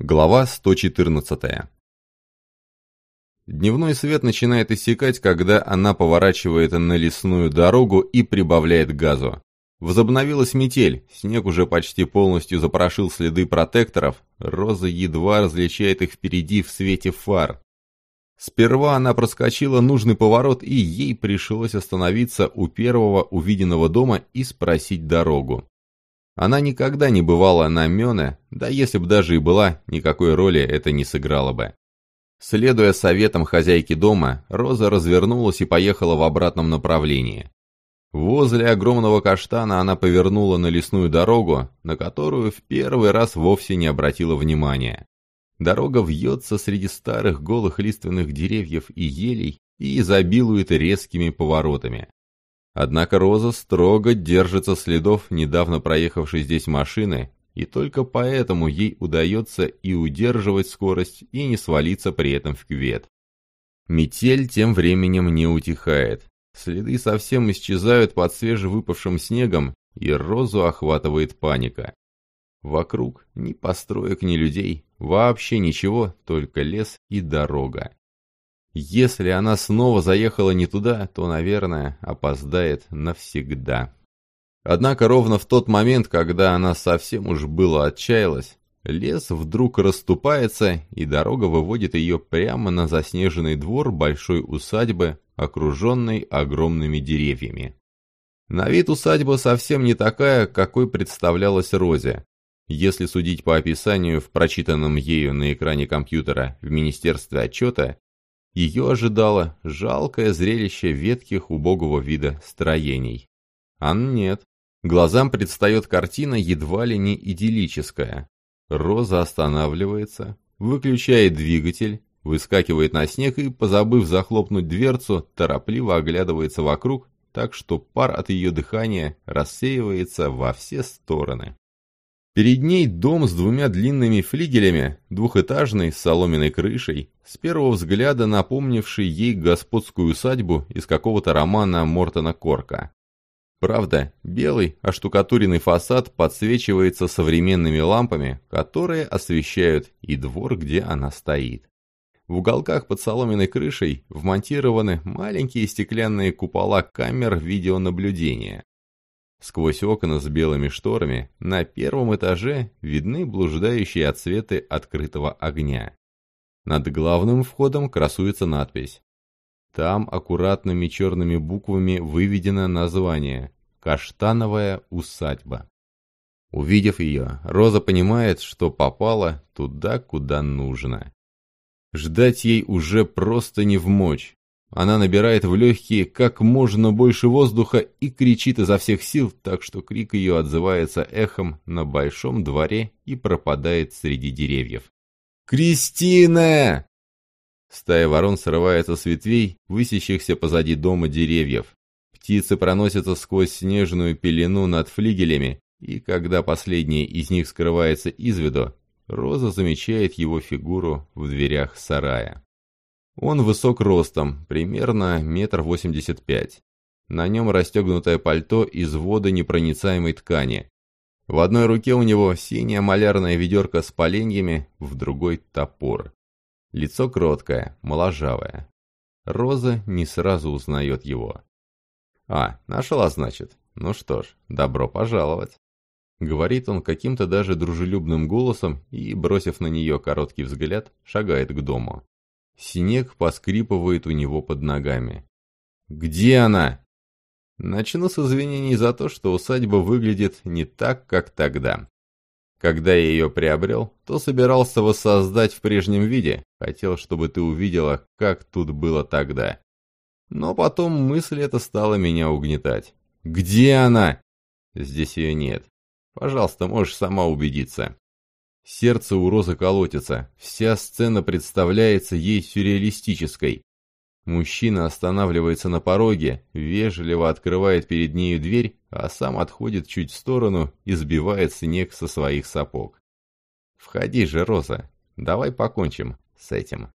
Глава 114 Дневной свет начинает иссякать, когда она поворачивает на лесную дорогу и прибавляет газу. Возобновилась метель, снег уже почти полностью запорошил следы протекторов, Роза едва различает их впереди в свете фар. Сперва она проскочила нужный поворот, и ей пришлось остановиться у первого увиденного дома и спросить дорогу. Она никогда не бывала на Мёне, да если бы даже и была, никакой роли это не сыграло бы. Следуя советам хозяйки дома, Роза развернулась и поехала в обратном направлении. Возле огромного каштана она повернула на лесную дорогу, на которую в первый раз вовсе не обратила внимания. Дорога вьется среди старых голых лиственных деревьев и елей и изобилует резкими поворотами. Однако Роза строго держится следов недавно проехавшей здесь машины и только поэтому ей удается и удерживать скорость, и не свалиться при этом в кювет. Метель тем временем не утихает. Следы совсем исчезают под свежевыпавшим снегом, и Розу охватывает паника. Вокруг ни построек, ни людей, вообще ничего, только лес и дорога. Если она снова заехала не туда, то, наверное, опоздает навсегда. Однако ровно в тот момент, когда она совсем уж было отчаялась, лес вдруг расступается, и дорога выводит ее прямо на заснеженный двор большой усадьбы, окруженной огромными деревьями. На вид усадьба совсем не такая, какой представлялась Розе. Если судить по описанию в прочитанном ею на экране компьютера в Министерстве отчета, ее ожидало жалкое зрелище ветких убогого вида строений. А нет, Глазам предстает картина едва ли не идиллическая. Роза останавливается, выключает двигатель, выскакивает на снег и, позабыв захлопнуть дверцу, торопливо оглядывается вокруг, так что пар от ее дыхания рассеивается во все стороны. Перед ней дом с двумя длинными флигелями, двухэтажный, с соломенной крышей, с первого взгляда напомнивший ей господскую усадьбу из какого-то романа Мортона Корка. Правда, белый оштукатуренный фасад подсвечивается современными лампами, которые освещают и двор, где она стоит. В уголках под соломенной крышей вмонтированы маленькие стеклянные купола камер видеонаблюдения. Сквозь окна с белыми шторами на первом этаже видны блуждающие отсветы открытого огня. Над главным входом красуется надпись там аккуратными черными буквами выведено название «Каштановая усадьба». Увидев ее, Роза понимает, что попала туда, куда нужно. Ждать ей уже просто не вмочь. Она набирает в легкие как можно больше воздуха и кричит изо всех сил, так что крик ее отзывается эхом на большом дворе и пропадает среди деревьев. «Кристина!» Стая ворон срывается с ветвей, высящихся позади дома деревьев. Птицы проносятся сквозь снежную пелену над флигелями, и когда последняя из них скрывается из виду, Роза замечает его фигуру в дверях сарая. Он высок ростом, примерно метр восемьдесят пять. На нем расстегнутое пальто из водонепроницаемой ткани. В одной руке у него синяя малярная ведерко с поленьями, в другой — топор. Лицо кроткое, моложавое. Роза не сразу узнает его. «А, нашла, значит. Ну что ж, добро пожаловать». Говорит он каким-то даже дружелюбным голосом и, бросив на нее короткий взгляд, шагает к дому. Снег поскрипывает у него под ногами. «Где она?» Начну с извинений за то, что усадьба выглядит не так, как тогда. Когда я ее приобрел, то собирался воссоздать в прежнем виде, хотел, чтобы ты увидела, как тут было тогда. Но потом мысль эта стала меня угнетать. «Где она?» «Здесь ее нет. Пожалуйста, можешь сама убедиться». Сердце у Розы колотится, вся сцена представляется ей сюрреалистической. Мужчина останавливается на пороге, вежливо открывает перед нею дверь, а сам отходит чуть в сторону и сбивает снег со своих сапог. «Входи же, Роза, давай покончим с этим».